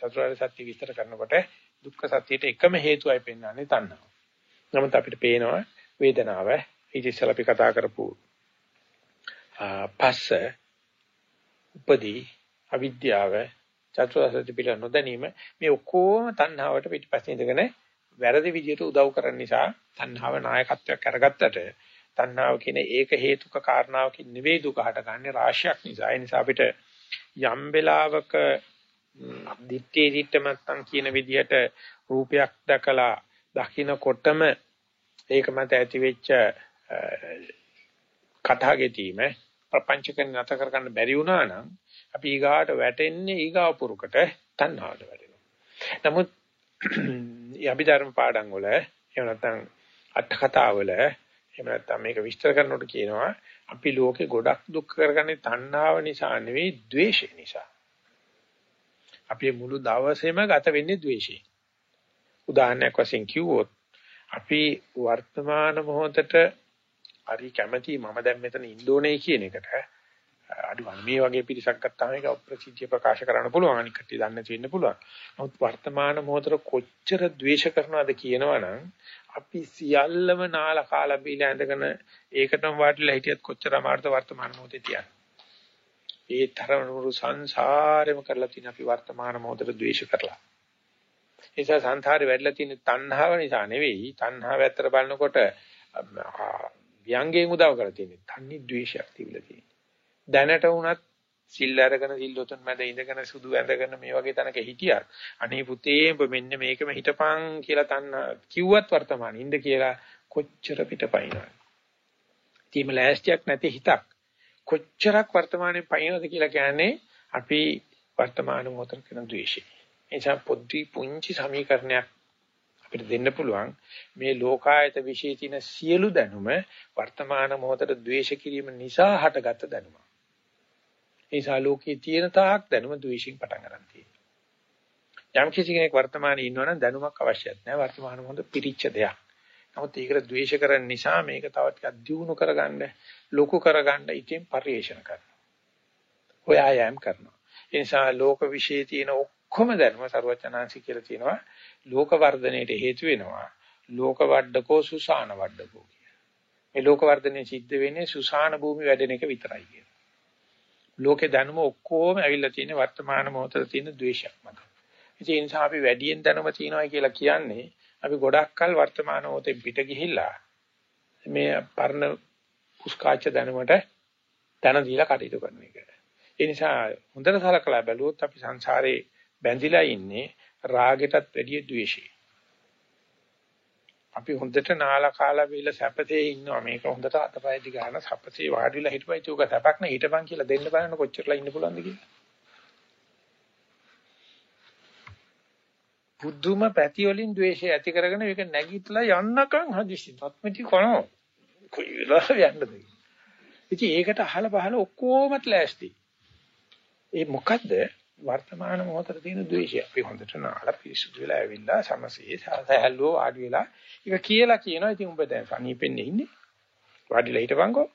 චතුරාර්ය සත්‍ය විස්තර කරනකොට දුක්ඛ සත්‍යයට එකම හේතුවයි පෙන්වන්නේ තණ්හාව. නමුත් අපිට පේනවා වේදනාව ඊට ඉස්සෙල්ලා අපි කතා කරපු පස්ස උපදී අවිද්‍යාව චතුරාර්ය සත්‍ය පිළ නොදැනීම මේ ඔක්කොම තණ්හාවට පිටිපස්සේ ඉඳගෙන වැරදි විදිහට උදව් කරන නිසා තණ්හාව නායකත්වයක් අරගත්තට තණ්හාව කියන ඒක හේතුක කාරණාවකින් නෙවෙයි දුක හටගන්නේ රාශියක් නිසා. ඒ නිසා අපිට යම් වෙලාවක දිත්තේ දිට්ඨමත්තන් කියන විදිහට රූපයක් දැකලා දකින්නකොටම ඒක මත ඇති වෙච්ච කතා ගෙතීම ප්‍රපංචකෙන් නැත කරගන්න බැරි වුණා නම් අපි ඊගාට වැටෙන්නේ ඊගාව පුරුකට තණ්හාවට වැටෙනවා. නමුත් යබිධර්ම පාඩම් වල එහෙම නැත්නම් අට කතා වල එහෙම නැත්නම් මේක විස්තර කරනකොට කියනවා අපි ලෝකේ ගොඩක් දුක් කරගන්නේ තණ්හාව නිසා නෙවෙයි ද්වේෂය නිසා. අපි මුළු දවසේම ගත වෙන්නේ ද්වේෂයෙන්. උදාහරණයක් වශයෙන් කිව්වොත් අපි වර්තමාන මොහොතට හරි කැමැති මම දැන් මෙතන ඉන්නෝනේ කියන එකට අඩු මේ වගේ පිරිසක් ගත්තාම ඒක ප්‍රසිද්ධිය ප්‍රකාශ කරන්න පුළුවන් අනික කට්ටිය දන්නේ තියෙන්න පුළුවන්. නමුත් වර්තමාන මොහොතට කොච්චර ද්වේෂ කරනවද කියනවනම් අපි සියල්ලම නාලා කාලා බීලා ඇඳගෙන ඒකටම වාටිලා හිටියත් කොච්චර අමාරුද වර්තමාන මොහොතේ තියන්නේ. ඒ තරමරු සංසාරෙම කරලා තියෙන අපි වර්තමාන මොහොතට ද්වේෂ කරලා. ඒ නිසා සංසාරේ වැඩිලා තියෙන තණ්හාව නිසා නෙවෙයි තණ්හාව ඇත්තට බලනකොට ව්‍යංගයෙන් උදව් කරලා තියෙන්නේ. තන්නේ ද්වේෂයක් තිබිලා තියෙන්නේ. දැනට වුණත් සිල් අරගෙන සිල්ලොතුන් මැද ඉඳගෙන සුදු ඇඳගෙන මේ වගේ තැනක හිටියත් අනේ පුතේ ඔබ මෙන්න මේකම හිටපන් කියලා තන්න කිව්වත් වර්තමාන ඉඳ කියලා කොච්චර පිටපයින්වද. තීම ලෑස්තියක් නැති හිතක් කොච්චරක් වර්තමානයේ පයින්නද කියලා කියන්නේ අපි වර්තමාන මොහොතේ කරන ද්වේෂය. එනිසා පොඩි පුංචි සමීකරණයක් අපිට දෙන්න පුළුවන් මේ ලෝකායත විශ්ේ තියෙන සියලු දැනුම වර්තමාන මොහොතේ ද්වේෂ කිරීම නිසා හටගත් දැනුමක්. ඒ නිසා ලෝකයේ තියෙන තාක් දැනුම ද්වේෂයෙන් පටන් ගන්න තියෙනවා. යම් කිසි කෙනෙක් වර්තමානයේ ඉන්නවනම් දැනුමක් අවශ්‍යත් නැහැ. වර්තමාන මොහොත පිරිච්ච දෙයක්. නමුත් ඒකට ද්වේෂ කරන නිසා මේක තව ටිකක් දියුණු කරගන්න, ලොකු කරගන්න ඉතින් පරිේශන කරනවා. හොයා යෑම් කරනවා. ඒ නිසා ලෝක විශ්ේ තියෙන ඔක්කොම දැනුම ਸਰවචනාංශි කියලා තියෙනවා. ලෝක වර්ධනයට හේතු වෙනවා. ලෝක වඩඩකෝ සුසාන වඩඩකෝ කියලා. මේ ලෝක වර්ධනය සිද්ධ වෙන්නේ සුසාන භූමි වැඩෙන එක විතරයි කියලා. ලෝකේ දැනුම ඔක්කොම ඇවිල්ලා තියෙන වර්තමාන මොහොතේ තියෙන ද්වේෂයක් මත. ඒ නිසා අපි වැඩියෙන් දැනුම තියනවා කියලා කියන්නේ අපි ගොඩක් කල වර්තමාන මොහොතෙන් පිට ගිහිල්ලා මේ පරණ පුස්කාච්ච දැනුමට දැන දීලා කටයුතු කරන එක. ඒ නිසා හොඳට සලකලා බැලුවොත් අපි සංසාරේ බැඳිලා ඉන්නේ රාගෙටත් වැඩිය ද්වේෂේ. අපි හොඳට නාලා කාලා බීලා සැපතේ ඉන්නවා මේක හොඳට අතපය දි ගන්න සැපතේ වාඩිලා හිටපයි චෝක සැපක් නේ හිටපන් කියලා දෙන්න බලන්න කොච්චරලා ඉන්න පුළුවන්ද කියලා බුද්ධුම පැති වලින් ද්වේෂය ඇති කරගෙන මේක නැගිටලා යන්නකම් හදිසි. තත්මිති කනෝ. කොයි වෙලාවෙ යන්නද ඉතින් ඒකට අහලා බහලා ඔක්කොමත් ලෑස්ති. ඒ මොකද්ද? වර්තමාන මොහොතේ තියෙන ද්වේෂය. අපි හොඳට නාලා පිරිසුදු වෙලා ඇවිල්ලා සමසේ සහැල්ලුව වාඩි වෙලා ඒක කියලා කියනවා. ඉතින් උඹ දැන් සනීපෙන්නේ ඉන්නේ. වාඩිලා හිටපන්කෝ.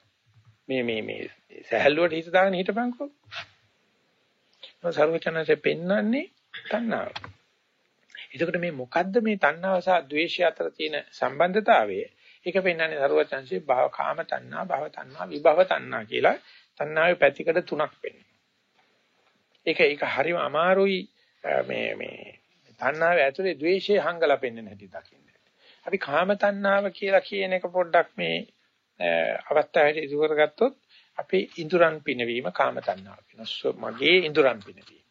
මේ මේ මේ සහැල්ලුවට හිත දාගෙන හිටපන්කෝ. සර්වචනසේ පෙන්වන්නේ තණ්හාව. එතකොට මේ මොකද්ද මේ තණ්හාව සහ ද්වේෂය අතර තියෙන සම්බන්ධතාවය ඒක පෙන්වන්නේ සර්වචනසේ භව කාම තණ්හා භව තණ්හා විභව තණ්හා කියලා තණ්හාවේ පැතිකඩ තුනක් වෙන්නේ ඒක ඒක හරිම අමාරුයි මේ මේ තණ්හාව ඇතුලේ ද්වේෂය හංගලා පෙන්වන්න හැටි දකින්න. අපි කාම තණ්හාව කියලා කියන එක පොඩ්ඩක් මේ අවස්ථාවේ ඉදු කරගත්තොත් අපේ ඉඳුරන් පිනවීම කාම තණ්හාව වෙනවා. මගේ ඉඳුරන් පිනවීම.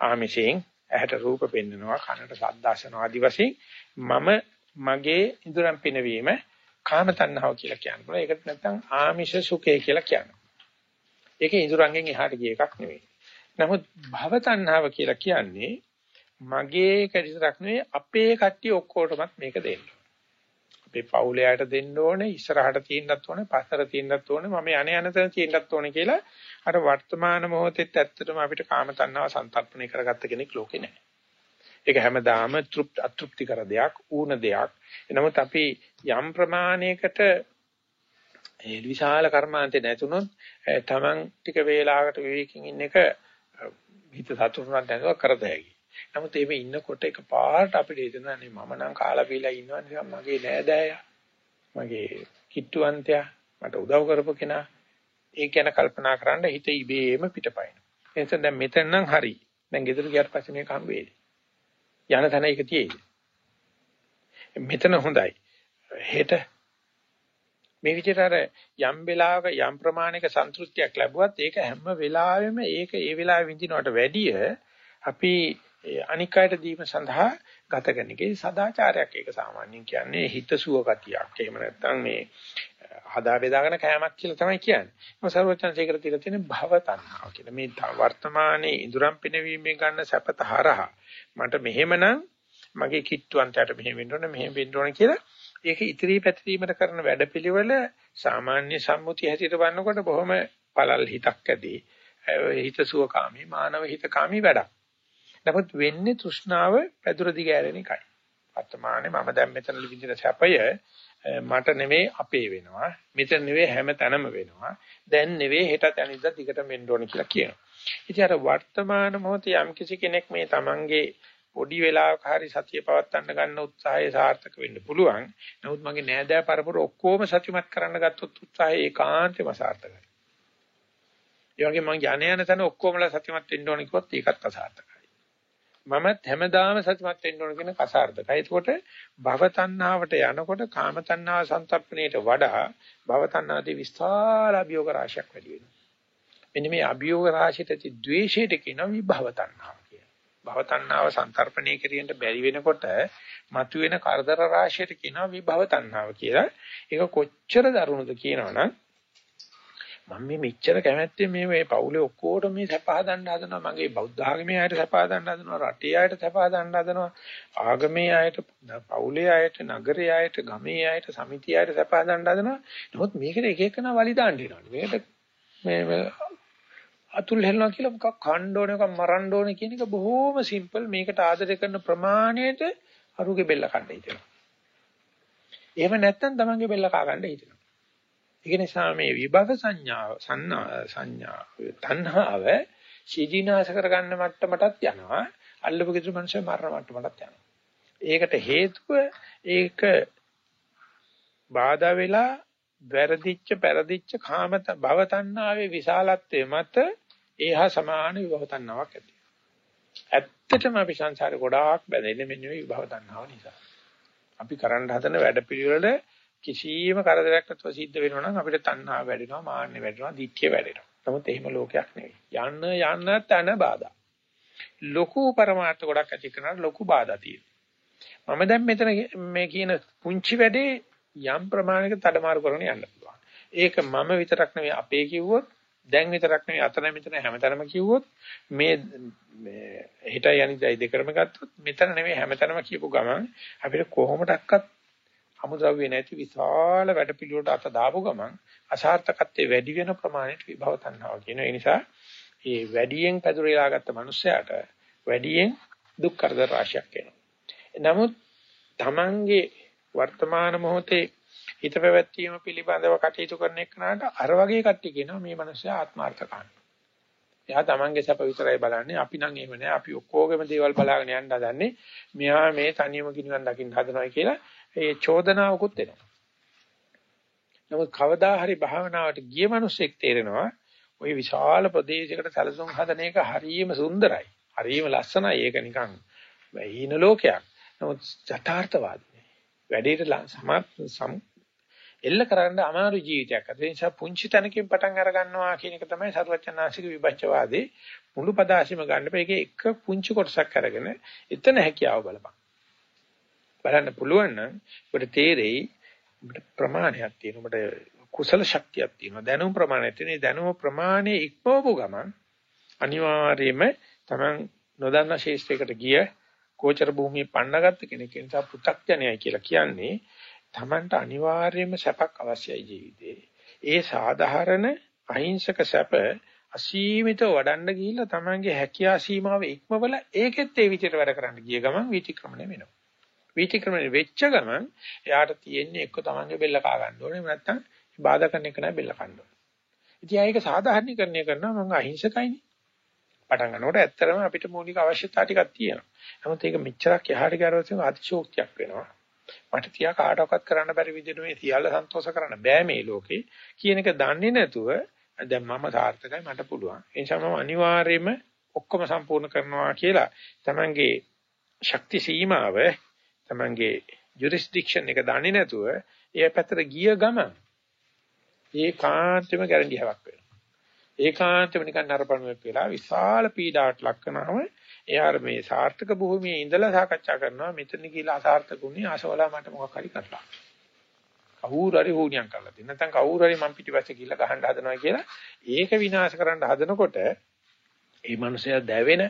ආමිෂයෙන් ඇහැට රූප පෙන්වනවා, කනට ශබ්ද අසනවා ආදි වශයෙන් මම මගේ ඉඳුරන් පිනවීම කාම තණ්හාව කියලා කියනවා. ඒකට නැත්නම් ආමිෂ සුඛය කියලා කියනවා. ඒක ඉඳුරංගෙන් එහාට ගිය එකක් නෙවෙයි. නමුත් භව තණ්හාව කියලා කියන්නේ මගේ කැඩිතරක් නෙවෙයි අපේ කට්ටිය ඔක්කොටමත් මේක දෙන්න. අපේ පවුලයට දෙන්න ඕනේ, ඉස්සරහට තියෙන්නත් ඕනේ, පස්සට තියෙන්නත් ඕනේ, මම යණ යන තැන තියෙන්නත් ඕනේ කියලා අර වර්තමාන මොහොතෙත් ඇත්තටම අපිට කාම තණ්හාව සන්තරපණය කරගත්ත කෙනෙක් ලෝකේ නැහැ. ඒක හැමදාම තෘප්ත අතෘප්තිකර දෙයක්, ඌන දෙයක්. එනමුත් අපි යම් ප්‍රමාණයකට ඒ විශාල කර්මාන්තේ නැතුනොත් තමන් ටික වේලාවකට විවේකයෙන් ඉන්න එක හිත සතුටුුණක් දැනව කරත හැකි. නමුත් එහෙම ඉන්නකොට එක පාට අපිට හිතෙනවා නේ මම නම් කාලා පීලා ඉන්නවා නිකන් මගේ නෑදෑයා. මගේ කිට්ටුවන්තයා මට උදව් කරපු කෙනා. ඒක ගැන කල්පනා කරන්න හිත ඉබේම පිටපයින්. එතෙන් දැන් මෙතන නම් හරි. දැන් ගෙදර ගියාට පස්සේ මේක හම්බ වෙයි. යන තැන ඒක තියෙයි. මෙතන හොඳයි. හෙට මේ විදිහට අර යම් වෙලාවක යම් ප්‍රමාණයක සන්තුෂ්තියක් ලැබුවත් ඒක හැම වෙලාවෙම ඒක ඒ වෙලාවෙ විඳිනවට වැඩිය අපි අනික් අයට දීම සඳහා ගත කරන එකේ සදාචාරයක් ඒක සාමාන්‍යයෙන් කියන්නේ හිතසුව ගතියක්. එහෙම නැත්නම් මේ හදා බෙදාගෙන කෑමක් කියලා තමයි කියන්නේ. මොකද සර්වචන්සේකර තියලා තියෙන භව තණ්හාව කියලා. මේ වර්තමානයේ ඉඳුරම් පිනවීමෙන් ගන්න සැපත හරහා මට මෙහෙමනම් මගේ කිට්ටුවන්තයට මෙහෙම වෙන්න ඕනේ මෙහෙම වෙන්න ඕනේ කියලා ඒක ඉදිරි පැතිරීමට කරන වැඩපිළිවෙල සාමාන්‍ය සම්මුතිය හැටියට වන්නකොට බොහොම පළල් හිතක් ඇති හිතසුවකාමී මානව හිතකාමී වැඩක්. නමුත් වෙන්නේ තෘෂ්ණාව පැදුර දිග ඇරෙන එකයි. වර්තමානයේ මම දැන් මෙතන විඳින සැපය මට නෙවෙයි අපේ වෙනවා. මෙතන නෙවෙයි හැම තැනම වෙනවා. දැන් නෙවෙයි හෙටත් අනිද්දා දිගට වෙන්න ඕන කියලා කියනවා. ඉතින් අර වර්තමාන මොහොතේ යම් කිසි කෙනෙක් මේ Tamange පොඩි වෙලාවක හරි සතිය පවත්වන්න ගන්න උත්සාහය සාර්ථක වෙන්න පුළුවන්. නමුත් මගේ නෑදෑ පරපුර ඔක්කොම සතුටුමත් කරන්න ගත්තොත් උත්සාහය ඒකාන්තෙම සාර්ථකයි. ඒ වගේ මං යانے යන තැන ඔක්කොමලා සතුටුමත් වෙන්න ඕන කිව්වොත් ඒකත් අසාර්ථකයි. මමත් හැමදාම සත්‍යමත් වෙන්න ඕන කියන අසාර්ථකයි. ඒකෝට භව තණ්හාවට යනකොට කාම තණ්හාව සන්තප්පණයට වඩා භව තණ්හාදී විස්තර අභියෝග රාශියක් වැඩි වෙනවා. මෙන්න මේ අභියෝග රාශියට ඇති ද්වේෂයට කියනවා විභව තණ්හාව. භව තණ්හාව සංතරපණය කිරීමට බැරි වෙනකොට මතුවෙන කරදර රාශියට කියනවා විභව තණ්හාව කියලා. ඒක කොච්චර දරුණුද කියනවනම් මම මේ මෙච්චර කැමැත්තෙන් මේ මේ පවුලේ ඔක්කොටම මේ සැප හදන්න හදනවා. මගේ බෞද්ධ ආගමේ අයට සැප හදන්න හදනවා. රටේ අයට සැප හදන්න හදනවා. ආගමේ අයට පවුලේ අයට නගරේ අයට ගමේ අයට සමිතිය අයට සැප හදන්න හදනවා. නමුත් මේකට එක එකනා වලි දාන්න වෙනවා. මේකට මේ අතුල් හෙලනවා කියලා මොකක් කන්න ඕනේ මොකක් මරන්න ඕනේ කියන එක බොහොම සිම්පල් මේකට ආදරය කරන ප්‍රමාණයට අරුගේ බෙල්ල කන්න හිතෙනවා. එහෙම නැත්නම් තමන්ගේ බෙල්ල කා ගන්න හිතෙනවා. ඒක නිසා මේ විභව සංඥාව සංඥා තණ්හාව සීදීනාශ කරගන්න මට්ටමටත් යනවා. අල්ලපු කිසි මනුස්සය මරණ මට්ටමටත් යනවා. ඒකට හේතුව ඒක බාධා වෙලා වැරදිච්ච පෙරදිච්ච කාම භව තණ්හාවේ විශාලත්වයේ මත ඒහා සමාන විභව තණ්හාවක් ඇති. ඇත්තටම අපි සංසාරේ ගොඩාක් බැඳෙන්නේ මෙන්න මේ විභව තණ්හාව නිසා. අපි කරන්න හදන වැඩපිළිවෙල කිසියම් කරදරයක් නැතුව සිද්ධ වෙනවා නම් අපිට තණ්හාව වැඩෙනවා, මාන්නය වැඩෙනවා, දික්කිය වැඩෙනවා. නමුත් එහෙම ලෝකයක් නෙවෙයි. යන්න යන්න තන බාධා. ලොකු પરමාර්ථ ගොඩක් ඇති කරන ලොකු බාධා තියෙනවා. මම දැන් මෙතන මේ කියන පුංචි වැඩේ යම් ප්‍රමාණයක තඩමාරු කරගෙන යන්න පුළුවන්. ඒක මම විතරක් නෙවෙයි අපේ කිව්වොත් දැන් විතරක් නෙවෙයි අතන මෙතන හැමතැනම කිව්වොත් මේ මේ හිතයි අනිදයි දෙකම ගත්තොත් මෙතන නෙවෙයි හැමතැනම කියපු ගමන් අපිට කොහොමඩක්වත් අමුද්‍රව්‍ය නැති විශාල වැඩපිළිවෙලට අත දාපු ගමන් අසාර්ථකත්වයේ වැඩි වෙන ප්‍රමාණයට විභව තණ්හාව කියන ඒ නිසා මේ වැඩියෙන් පැදුරේලා ගත්ත මනුස්සයාට වැඩියෙන් දුක් කරදර රාශියක් එනවා. නමුත් Tamange වර්තමාන මොහොතේ හිත පැවැත්වීම පිළිබඳව කටයුතු කරන එකනට අර වගේ කට්ටිය කියනවා මේ මිනිස්සයා ආත්මార్థකාමී. එයා තමන්ගේ සැප විතරයි බලන්නේ. අපි නම් එහෙම නෑ. අපි ඔක්කොගේම දේවල් බලාගෙන යන්න හදන්නේ. මෙහා මේ තනියම කිනිවන් දකින්න හදනවා කියලා ඒ චෝදනාවකුත් එනවා. නමුත් කවදා හරි භාවනාවට ගිය මිනිස්සෙක් තේරෙනවා ওই විශාල ප්‍රදේශයකට සැලසුම් හදන එක හරියම සුන්දරයි. හරියම ලස්සනයි. ඒක නිකන් හීන ලෝකයක්. නමුත් යථාර්ථවාදී වැඩේට සම එල්ල කරන්න අමාරු ජීවිතයක්. ඒ නිසා පුංචි තැනකින් පටන් අර ගන්නවා කියන එක තමයි සරුවචනාංශික විභජ්‍යවාදී මුළු පදාසිම ගන්න බෑ. ඒකේ එක පුංචි කොටසක් අරගෙන එතන හැකියාව බලපන්. බලන්න පුළුවන් නම් ඔබට තේරෙයි ඔබට ප්‍රමාණයක් තියෙනවා. ඔබට කුසල ශක්තියක් තියෙනවා. දැනුම් ප්‍රමාණයක් තියෙනවා. දැනුම ප්‍රමාණය ඉක්මවපු ගමන් අනිවාර්යයෙන්ම Taman නොදන්නා ශේෂ්ත්‍රයකට ගිය කෝචර භූමියේ පන්නගත්ත කෙනෙක් ඒ නිසා පෘථග්ජනයයි කියලා කියන්නේ Tamanට අනිවාර්යයෙන්ම සැපක් අවශ්‍යයි ජීවිතේ. ඒ සාධාරණ අහිංසක සැප අසීමිතව වඩන්න ගිහිල්ලා Tamanගේ හැකියා සීමාව ඉක්මවල ඒකෙත් ඒ විදිහට වැඩ කරන්න ගිය ගමන් විතික්‍රමණය වෙනවා. විතික්‍රමණය වෙච්ච ගමන් එයාට තියෙන්නේ එක්ක Tamanගේ බෙල්ල කා ගන්න ඕනේ නැත්නම් බාධා කරන එක නෑ බෙල්ල කන්න ඕනේ. ඉතින් ඒක සාධාරණීකරණය කරනවා මම අහිංසකයිනේ. පටන් ගන්නකොට ඇත්තටම අපිට මූලික අවශ්‍යතා ටිකක් තියෙනවා. නමුත් ඒක මෙච්චරක් එහාට ගියරොත් අතිශෝක්තියක් වෙනවා. මට තියා කාටවත් කරන්න බැරි විදිහට මේ සියල්ල සන්තෝෂ කරන්න බෑ මේ ලෝකේ කියන එක දන්නේ නැතුව දැන් මම සාර්ථකයි මට පුළුවන්. ඒ නිසා මම අනිවාර්යයෙන්ම ඔක්කොම සම්පූර්ණ කරනවා කියලා තමන්ගේ ශක්ති සීමාව තමන්ගේ ජුරිස්ඩික්ෂන් එක දන්නේ නැතුව ඒ පැත්තට ගිය ගමන් ඒකාන්තෙම ගැරන්ඩියාවක් වෙනවා. ඒකාන්තෙම නිකන් නරපණුවෙක් වෙලා විශාල පීඩාවට ලක් කරනවම එයාර මේ සාර්ථක භූමියේ ඉඳලා සාකච්ඡා කරනවා මෙතන කියලා අසාර්ථකුනේ ආසවලා මට මොකක් හරි කරලා. කවුරු හරි හුණියම් කරලා තියෙන. නැත්නම් කවුරු හරි මං පිටිපස්සේ ගිහිල්ලා ගහන්න හදනවා කියලා ඒක විනාශ කරන්න හදනකොට ඒ මනුස්සයා දැවෙන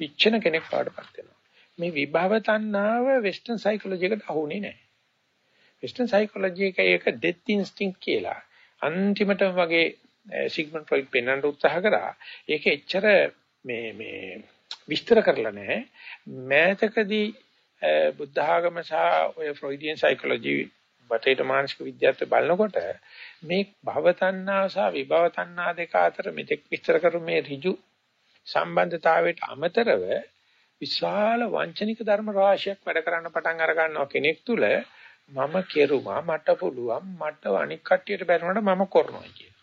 පිච්චෙන කෙනෙක් පාඩපත් වෙනවා. මේ විභව තණ්හාව වෙස්ටර්න් සයිකොලොජි එකට අහුනේ නැහැ. වෙස්ටර්න් සයිකොලොජි එක ඒක ඩෙත් ඉන්ස්ටින්ක්ට් කියලා. අන්තිමටම වගේ සිග්මන්ඩ් ෆ්‍රොයිඩ් පෙන්වන්න උත්සාහ කරා. ඒක එච්චර මේ මේ විස්තර කරලා නැහැ. මෑතකදී බුද්ධ ආගම සහ ඔය ෆ්‍රොයිඩියන් සයිකොලොජි බටේට මානසික විද්‍යාවත් බලනකොට මේ භව තණ්හා සහ විභව තණ්හා දෙක අතර මෙතෙක් විස්තර කරු මේ ඍජු සම්බන්ධතාවයට අමතරව විශාල වංචනික ධර්ම රාශියක් වැඩ කරන්න පටන් අර ගන්නවා කෙනෙක් තුල මම කෙරුවා මට පුළුවන් මට අනික් කට්ටියට බැරිුණාට මම කරනවා කියන.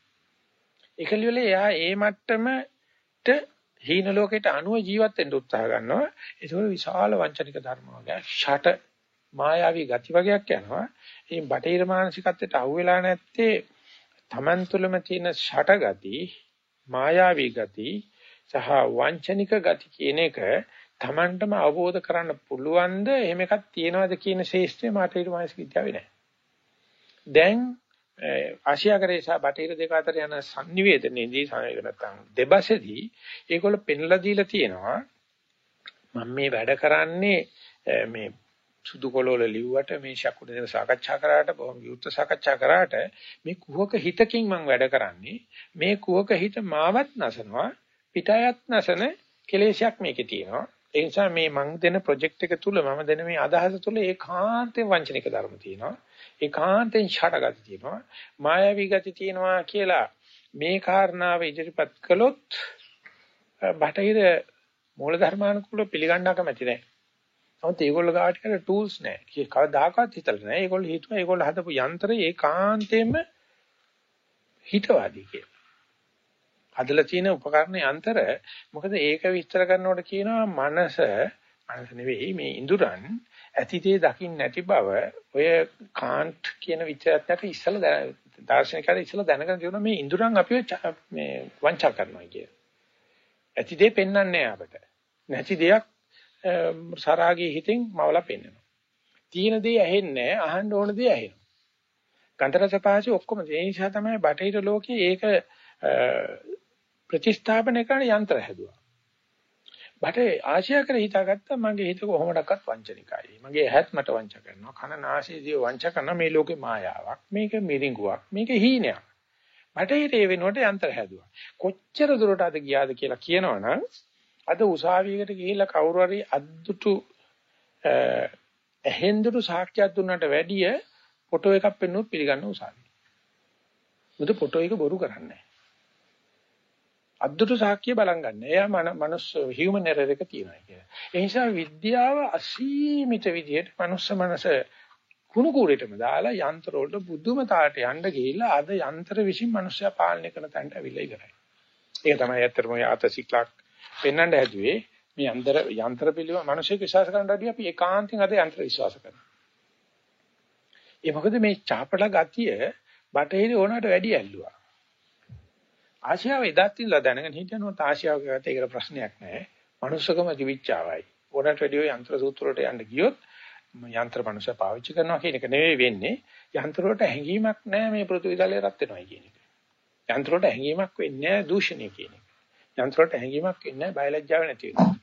ඒකලිවල එයා ඒ මට්ටමට හීන ලෝකයට අනුව ජීවත් වෙන්න උත්සාහ ගන්නවා. ඒකවල විශාල වංචනික ධර්ම වගේ ෂට මායාවී ගති වගේක් යනවා. මේ බටහිර මානසිකත්වයට අහුවෙලා නැත්තේ Taman තුලම තියෙන ෂට ගති, මායාවී ගති සහ වංචනික ගති කියන එක Tamanටම අවබෝධ කරන්න පුළුවන්ද එහෙම එකක් තියනවාද කියන ශේෂ්ත්‍රය මට ඊට මානසික විද්‍යාවේ නැහැ. දැන් ආසියාකරේ සහ බටහිර දෙක අතර යන sannivedanයේදී සායක නැත්තම් දෙබසෙදී ඒගොල්ල පෙන්ලා දීලා තියෙනවා මම මේ වැඩ කරන්නේ මේ සුදු කොළවල ලිව්වට මේ ශකුණ දෙන සාකච්ඡා කරාට බොහොම විවෘත සාකච්ඡා කරාට මේ කුහක හිතකින් මම වැඩ කරන්නේ මේ කුහක හිත මාවත් නැසනවා පිටයත් නැසන කෙලෙසයක් මේකේ තියෙනවා ඒ නිසා මේ මං දෙන ප්‍රොජෙක්ට් එක තුල මම දෙන මේ අදහස තුල ඒකාන්තයෙන් වංචනික ධර්ම තියෙනවා. ඒකාන්තයෙන් ෂඩගති තියෙනවා. මායාවී ගති තියෙනවා කියලා මේ කාරණාව ඉදිරිපත් කළොත් බටහිර මූල ධර්මානුකූල පිළිගන්න කැමති නැහැ. නමුත් ඒගොල්ලෝ ගාට කරලා ටූල්ස් නැහැ. කී කවදාකවත් හිතලා නැහැ. ඒගොල්ලෝ හිතුවා ඒගොල්ලෝ හදපු යන්ත්‍රය ඒකාන්තයෙන්ම හිතවාදී කියලා. හදලා තියෙන උපකරණ යන්ත්‍ර මොකද ඒක විස්තර කරනකොට කියනවා මනස මනස නෙවෙයි මේ ඉඳුරන් ඇතිතේ දකින්න නැති බව ඔය කාන්ට් කියන විචාරයට ඉස්සලා දාර්ශනිකයන් ඉස්සලා දැනගෙන තියෙනවා මේ ඉඳුරන් අපිව මේ වංචා කරනවා කිය. ඇතිතේ පෙන්වන්නේ අපට. නැති දෙයක් සරාගී හිතෙන් මවලා පෙන්වනවා. තියෙන දේ ඇහෙන්නේ අහන්න ඕන දේ ඇහෙනවා. ගන්ධරස පහසු ඔක්කොම ඒ නිසා තමයි බටහිර ලෝකයේ ඒක ප්‍රතිස්ථාපනය කරන යන්ත්‍ර හැදුවා. බට ආශියා කර හිතාගත්තා මගේ හිත කොහොමඩක්වත් වංචනිකයි. මගේ ඇහත් මට වංච කරනවා. කන නාසයේදී වංච කරන මේ ලෝකේ මායාවක්. මේක මිරිඟුවක්. මේක හීනයක්. බටහිරේ වෙනකොට යන්ත්‍ර හැදුවා. කොච්චර දුරට අද ගියාද කියලා කියනවනම් අද උසාවියකට ගිහිල්ලා කවුරු හරි අද්දුටු ඇහෙන්දුටු සාක්ෂියක් දුන්නට වැඩිය ෆොටෝ එකක් පෙන්නුවොත් පිළිගන්න උසාවිය. මුද ෆොටෝ එක බොරු කරන්නේ අද්දුට සාක්ෂිය බලන් ගන්න. එයා මනුස්ස හියුමන් එරර් එක තියෙනවා කියලා. ඒ නිසා විද්‍යාව අසීමිත විදිහට මනුස්ස මනස කුණු කූරේටම දාලා යන්ත්‍ර වලට බුදුම තාලට යන්න ගිහිල්ලා අද යන්ත්‍ර විසින් මනුස්සයා පාලනය කරන තැනට අවිලා ඉවරයි. ඒක තමයි ඇත්තටම ඔය ආතසික්ලක් පෙන්වන්න හැදුවේ. මේ යන්ත්‍ර යන්ත්‍ර පිළිව මිනිස්සු විශ්වාස කරන්න වැඩිය අපි ඒකාන්තයෙන් අද යන්ත්‍ර විශ්වාස කරනවා. ඒ මොකද මේ චාපල ගතිය බටහිර ඕනකට වැඩි ඇල්ලුවා. ආශියාව එදත් ඉඳලා දැනගෙන හිටියනොත් ආශියාව කියවට ඒකට ප්‍රශ්නයක් නැහැ. මනුස්සකම දිවිච්චාවයි. ඕනට වැඩිය යන්ත්‍ර සූත්‍ර වලට යන්න ගියොත් යන්ත්‍ර මනුස්ස පාවිච්චි කරනවා කියන එක නෙවෙයි වෙන්නේ. යන්ත්‍ර වලට හැංගීමක් නැහැ මේ පෘථිවි තලයේ රත් වෙනවා කියන එක. යන්ත්‍ර වලට හැංගීමක් වෙන්නේ නැහැ දූෂණය කියන එක. යන්ත්‍ර වලට හැංගීමක් වෙන්නේ නැහැ බයලජ්ජාව නැති වෙනවා.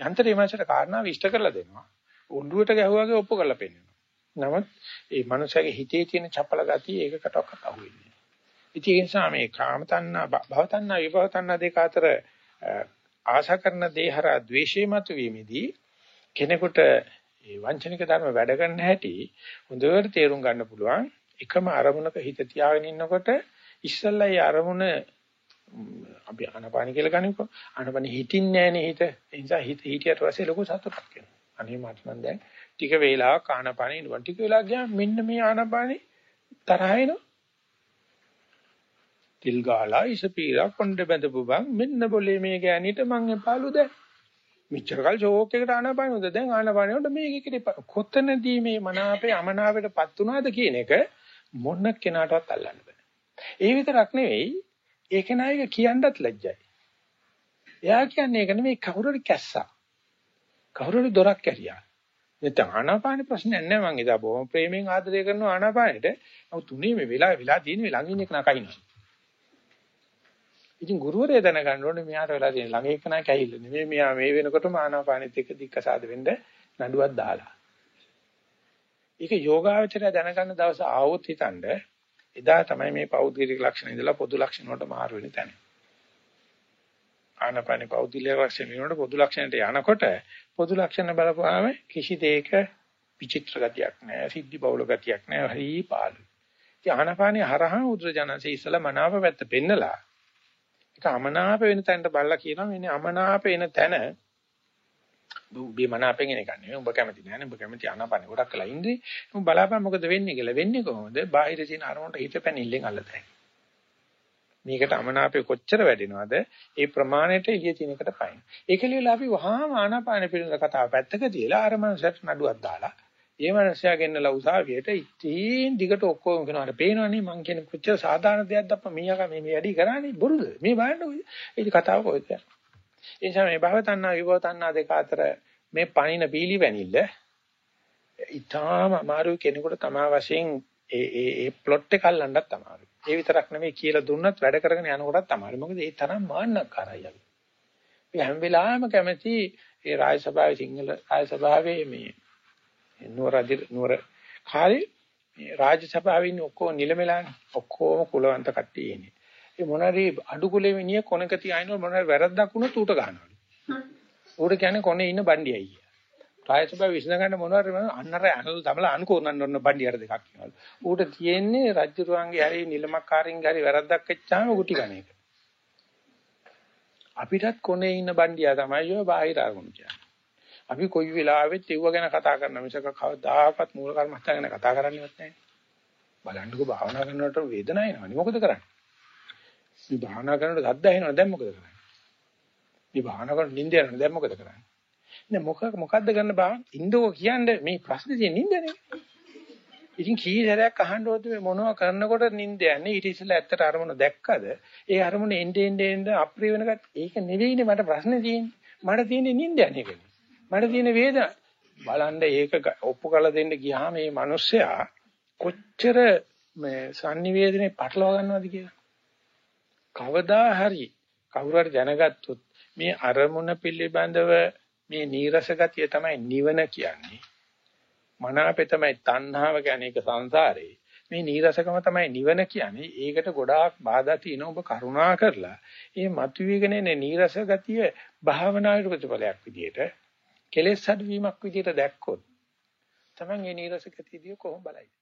යන්ත්‍රයේ මාසට කාරණා විශ්ත කරලා දෙනවා. ඔළුවට ගැහුවාගේ ඔප්පු කරලා පෙන්නනවා. නමුත් ඒ මනුස්සයාගේ හිතේ තියෙන චපල ගතිය ඒකකටවත් අහුවෙන්නේ ඉතින් ඒ නිසා මේ කාම තණ්හා භව තණ්හා විභව තණ්හා දෙක අතර ආශා කරන දේ හරහා ද්වේෂය මතුවීමේදී කෙනෙකුට මේ වංචනික ධර්ම වැඩ ගන්න හැටි හොඳට තේරුම් ගන්න පුළුවන් එකම අරමුණක හිත තියාගෙන ඉන්නකොට ඉස්සල්ලා ඒ අරමුණ අපි ආනපාන කියලා ගනිකෝ. ආනපාන හිටින්නේ නැහනේ හිත. ඒ නිසා හිත හිටියට පස්සේ ලොකු සතුටක් එනවා. අනේ මට නම් දැන් ටික වේලාවක් ආනපාන ඉන්නවා. ටික වෙලාවක් ගියාම මෙන්න මේ ආනපානේ තරහ එනවා. තිල් ගාලා ඉසපීලා කොණ්ඩ බැඳපු බං මෙන්න બોලේ මේ ගෑණිට මං එපාලු දැන්. මෙච්චර කල් ෂෝක් එකට ආනපානෙ දැන් ආනපානෙ උඩ මේකේ කොතනදී මේ මනාපේ අමනාපයටපත් උනාද කියන එක මොන කෙනාටවත් අල්ලන්න බෑ. ඒ විතරක් නෙවෙයි ඒක නයික කියන්නත් ලැජ්ජයි. එයා කියන්නේ ඒක නෙමෙයි කවුරුරි කැස්සා. කවුරුරි දොරක් කැරියා. නැත්නම් ආනාපාන ප්‍රශ්නයක් නෑ මං එදා බොහොම ප්‍රේමයෙන් ආදරය කරන ආනාපානෙට. නමුත් තුනේ මේ වෙලාව වෙලා තියෙන මේ ළඟින් එක නකයිනවා. ඉතින් ගුරුවරයා දැනගන්න ඕනේ මෙයාට වෙලා තියෙන ළඟ එක නයි කැහිල්ල නෙමෙයි මෙයා මේ වෙනකොටම ආනාපානෙත් එක්ක දික්කසාද වෙන්න නඩුවක් දාලා. ඒක යෝගාවචරය දැනගන්න දවස ආවොත් හිතනද එදා තමයි මේ පෞද්ගලික ලක්ෂණ ඉඳලා පොදු ලක්ෂණ වලට මාරු වෙන තැන. ආනපන පෞද්ගලික ලක්ෂණ වලට පොදු ලක්ෂණයට යනකොට පොදු ලක්ෂණ බලපුවාම කිසි දෙයක විචිත්‍ර ගතියක් නැහැ, සිද්ධි බහුල ගතියක් නැහැ, හරි පාළු. ඉතින් ආනපානිය හරහා උද්‍රජනසේ ඉස්සලා මනාව පැත්ත පෙන්නලා ඒක අමනාප වෙන තැනට බලලා කියනවා මෙන්න අමනාප වෙන තැන උඹේ මනාපෙන් එන එක නෙවෙයි. උඹ කැමති නෑනේ. උඹ කැමති ආනාපානෙ ගොඩක් කළා ඉන්නේ. උඹ බලාපන් මොකද වෙන්නේ කියලා. වෙන්නේ කොහොමද? බාහිර තියෙන අරමුණට හිත පැනිල්ලෙන් අල්ලතයි. මේකට අමනාපේ කොච්චර වැඩෙනවද? ඒ ප්‍රමාණයට එළිය තියෙන එකට පයින්. ඒක ලියලා අපි වහාම ආනාපාන පිළිබඳ කතාව පැත්තක තියලා අර මනසට නඩුවක් දාලා ඒ මනසයා ගෙන්නලා උසාවියට ඉතින් දිගට ඔක්කොම කරනවාට පේනවනේ මං කියන කොච්චර සාධාරණ දෙයක්ද අප්පා මීයා මේ මේ වැඩි කරන්නේ බොරුද මේ බලන්න ඒක කතාව කොහෙද ඒ නිසා මේ භව තණ්හා විභව තණ්හා දෙක අතර මේ පණින පීලි වැනිල්ල ඊටාම අමාරු කෙනෙකුට තමා වශයෙන් ඒ ඒ ඒ ප්ලොට් එක අල්ලන්නත් අමාරුයි. ඒ විතරක් නෙවෙයි කියලා දුන්නත් වැඩ කරගෙන යනකොටත් අමාරුයි. මොකද ඒ තරම් මාන්නක්කාරයි අපි. අපි හැම වෙලාවෙම කැමති ඒ රාජ සභාවේ සිංහල රාජ සභාවේ මේ නුවර නුවර කාලේ මේ රාජ සභාවේ ඉන්න ඔක්කොම නිලමෙලානේ. ඔක්කොම කුලවන්ත කට්ටිය ඉන්නේ. ඒ මොනරි අඩු කුලේ මිනිහ කොනක තියාිනව මොනරි වැරද්දක් වුණොත් ඌට ගන්නවලු. ඌට කියන්නේ කොනේ ඉන්න බණ්ඩියයි කියලා. ප්‍රායසභාව විසඳ ගන්න මොනවාරි අන්නර අනල් තමලා අනුකෝරන්න ඕන බණ්ඩියට දෙකක් කියනවලු. ඌට තියෙන්නේ රජ්ජුරුවන්ගේ හරි නිලමකාරින්ගේ හරි වැරද්දක් වෙච්චාම ගුටි ගන්න එක. අපිටත් කොනේ ඉන්න බණ්ඩියා තමයි ඔය බාහිර අරමුණු කියන්නේ. අපි කොයි වෙලාවෙත් ඒව ගැන කතා කරන මිසක කවදාකවත් මූල කර්මස්ථාන ගැන කතා කරන්නේවත් නැහැ. බලන්නකෝ භාවනා කරනකොට වේදනාව එනවනේ. මොකද කරන්නේ? මේ භාවනා කරනකොට සද්ද ඇහෙනවා දැන් මොකද කරන්නේ? මේ භාවනා කරනකොට නිින්ද යනවා දැන් මොකද කරන්නේ? නේ මොකක් මොකද්ද ගන්න බා ඉන්දෝ කියන්නේ මේ ප්‍රශ්නේ තියෙන නිින්දනේ. ඉතින් කී සැරයක් අහන්න ඕද මේ මොනවා කරනකොට නිින්ද යන්නේ ඊට ඉස්සෙල්ලා ඇත්තට අරමුණ දැක්කද? ඒ අරමුණ එnde ende ende අප්‍රිය වෙනකත් ඒක නෙවෙයිනේ මට ප්‍රශ්නේ තියෙන්නේ. මට තියෙන්නේ නිින්ද යන්නේ කියන්නේ. මට තියෙන වේදනාව බලන්න ඒක ඔප්පු කරලා දෙන්න ගියාම මේ මිනිස්සයා කොච්චර මේ sannivedanaye පටලවා ගන්නවද කියලා. කවදා හරි කවුරු හරි දැනගත්තොත් මේ අරමුණ පිළිබඳව මේ නීරස ගතිය තමයි නිවන කියන්නේ. මනාපේ තමයි තණ්හාව කියන්නේ ඒක සංසාරේ. මේ නීරසකම තමයි නිවන කියන්නේ. ඒකට ගොඩාක් බාධා තියෙන ඔබ කරුණා කරලා මේ මතුවේගෙන එන නීරස ගතිය භාවනාවේ ප්‍රතිඵලයක් විදියට කෙලෙස් අඩුවීමක් විදියට දැක්කොත් තමන් මේ නීරස ගතියදී කොහොම බලයිද?